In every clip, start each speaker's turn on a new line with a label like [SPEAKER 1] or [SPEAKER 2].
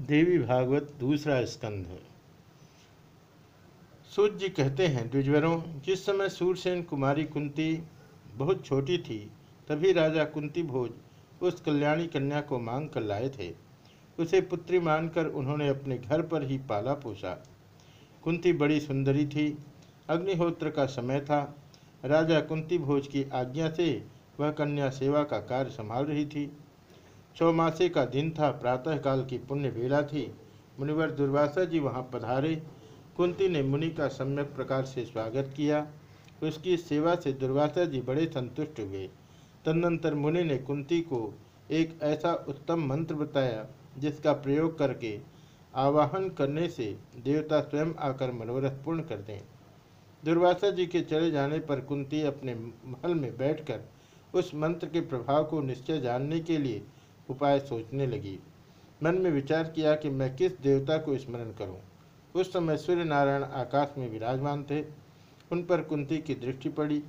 [SPEAKER 1] देवी भागवत दूसरा स्कंध सूर्य जी कहते हैं, द्विजवरों, जिस समय सूरसेन कुमारी कुंती बहुत छोटी थी, तभी राजा कुंती भोज उस कल्याणी कन्या को मांग कर लाए थे। उसे पुत्री मानकर उन्होंने अपने घर पर ही पाला पोसा। कुंती बड़ी सुंदरी थी, अग्निहोत्र का समय था। राजा कुंती भोज की आज्ञा से वह कन्या सेवा का कार्य संभाल रही थी। चौमासे का दिन था, प्रातःकाल की पुण्य वेला थी। मुनिवर दुर्वासा जी वहाँ पधारे। कुंती ने मुनि का सम्यक प्रकार से स्वागत किया। उसकी सेवा से दुर्वासा जी बड़े संतुष्ट हुए। तदनंतर मुनि ने कुंती को एक ऐसा उत्तम मंत्र बताया, जिसका प्रयोग करके आवाहन करने से देवता स्वयं आकर मनोरथ पूर्ण कर दें। दुर्वासा जी के चले जाने पर कुंती अपने महल में बैठकर उस मंत्र के प्रभाव को निश्चय जानने के लिए उपाय सोचने लगी। मन में विचार किया कि मैं किस देवता को स्मरण करूँ। उस समय सूर्य नारायण आकाश में विराजमान थे। उन पर कुंती की दृष्टि पड़ी।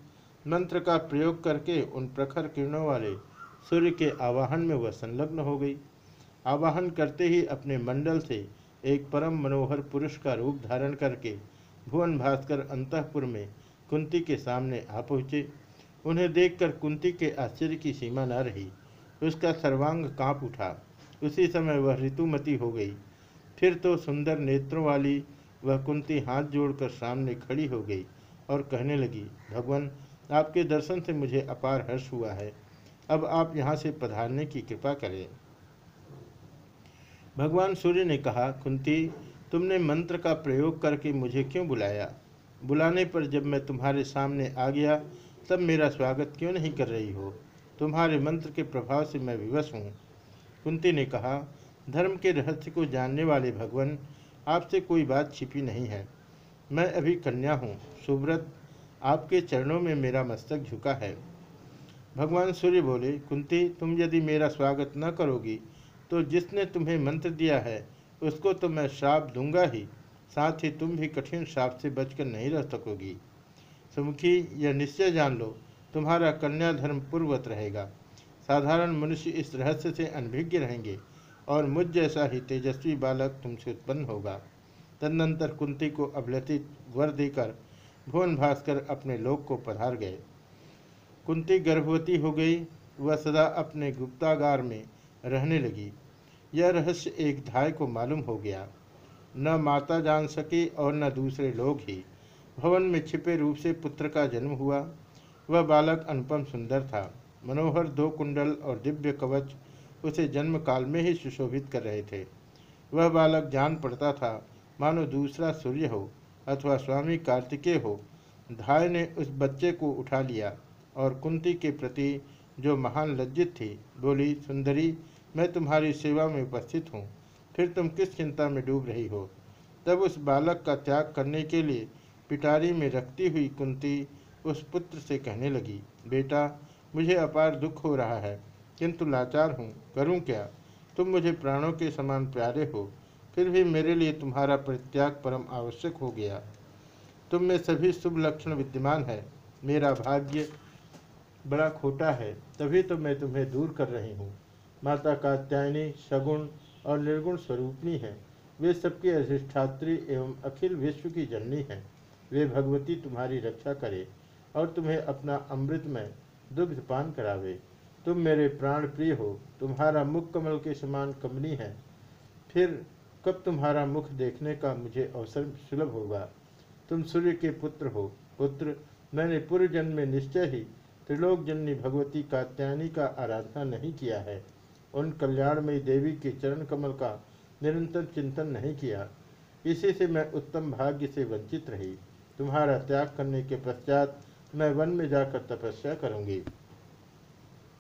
[SPEAKER 1] मंत्र का प्रयोग करके उन प्रखर किरणों वाले सूर्य के आवाहन में वह संलग्न हो गई। आवाहन करते ही अपने मंडल से एक परम मनोहर पुरुष का रूप धारण करके भुवन भास्कर अंतपुर में कुंती के सामने आ पहुँचे। उन्हें देखकर कुंती के आश्चर्य की सीमा न रही। उसका सर्वांग काँप उठा। उसी समय वह ऋतुमती हो गई। फिर तो सुंदर नेत्रों वाली वह कुंती हाथ जोड़कर सामने खड़ी हो गई और कहने लगी, भगवान, आपके दर्शन से मुझे अपार हर्ष हुआ है। अब आप यहाँ से पधारने की कृपा करें। भगवान सूर्य ने कहा, कुंती, तुमने मंत्र का प्रयोग करके मुझे क्यों बुलाया? बुलाने पर जब मैं तुम्हारे सामने आ गया, तब मेरा स्वागत क्यों नहीं कर रही हो? तुम्हारे मंत्र के प्रभाव से मैं विवश हूँ। कुंती ने कहा, धर्म के रहस्य को जानने वाले भगवान, आपसे कोई बात छिपी नहीं है। मैं अभी कन्या हूँ, सुव्रत, आपके चरणों में मेरा मस्तक झुका है। भगवान सूर्य बोले, कुंती, तुम यदि मेरा स्वागत न करोगी तो जिसने तुम्हें मंत्र दिया है, उसको तो मैं श्राप दूँगा ही। साथ ही तुम भी कठिन श्राप से बचकर नहीं रह सकोगी। सुमुखी, यह निश्चय जान लो तुम्हारा कन्या धर्म पूर्वत रहेगा। साधारण मनुष्य इस रहस्य से अनभिज्ञ रहेंगे और मुझ जैसा ही तेजस्वी बालक तुमसे उत्पन्न होगा। तदनंतर कुंती को अभिलषित वर देकर भुवन भास्कर अपने लोक को पधार गए। कुंती गर्भवती हो गई, वह सदा अपने गुप्तागार में रहने लगी। यह रहस्य एक धाय को मालूम हो गया। न माता जान सकी और न दूसरे लोग ही। भवन में छिपे रूप से पुत्र का जन्म हुआ। वह बालक अनुपम सुंदर था। मनोहर दो कुंडल और दिव्य कवच उसे जन्म काल में ही सुशोभित कर रहे थे। वह बालक जान पड़ता था, मानो दूसरा सूर्य हो अथवा स्वामी कार्तिकेय हो। धाय ने उस बच्चे को उठा लिया और कुंती के प्रति जो महान लज्जित थी, बोली, सुंदरी, मैं तुम्हारी सेवा में उपस्थित हूँ। फिर तुम किस चिंता में डूब रही हो? तब उस बालक का त्याग करने के लिए पिटारी में रखती हुई कुंती उस पुत्र से कहने लगी, बेटा, मुझे अपार दुख हो रहा है, किंतु लाचार हूँ, करूँ क्या? तुम मुझे प्राणों के समान प्यारे हो, फिर भी मेरे लिए तुम्हारा परित्याग परम आवश्यक हो गया। तुम में सभी शुभ लक्षण विद्यमान है, मेरा भाग्य बड़ा खोटा है, तभी तो मैं तुम्हें दूर कर रही हूँ। माता कात्यायनी, सगुण और निर्गुण स्वरूपनी है, वे सबकी अधिष्ठात्री एवं अखिल विश्व की जननी है। वे भगवती तुम्हारी रक्षा करे। और तुम्हें अपना अमृतमय दुग्ध पान करावे। तुम मेरे प्राण प्रिय हो, तुम्हारा मुख कमल के समान कमनी है। फिर कब तुम्हारा मुख देखने का मुझे अवसर सुलभ होगा? तुम सूर्य के पुत्र हो, पुत्र, मैंने पूर्व जन्म में निश्चय ही त्रिलोक जननी भगवती कात्यायनी का आराधना नहीं किया है। उन कल्याणमयी देवी के चरण कमल का निरंतर चिंतन नहीं किया। इसी से मैं उत्तम भाग्य से वंचित रही। तुम्हारा त्याग करने के पश्चात मैं वन में जाकर तपस्या करूँगी।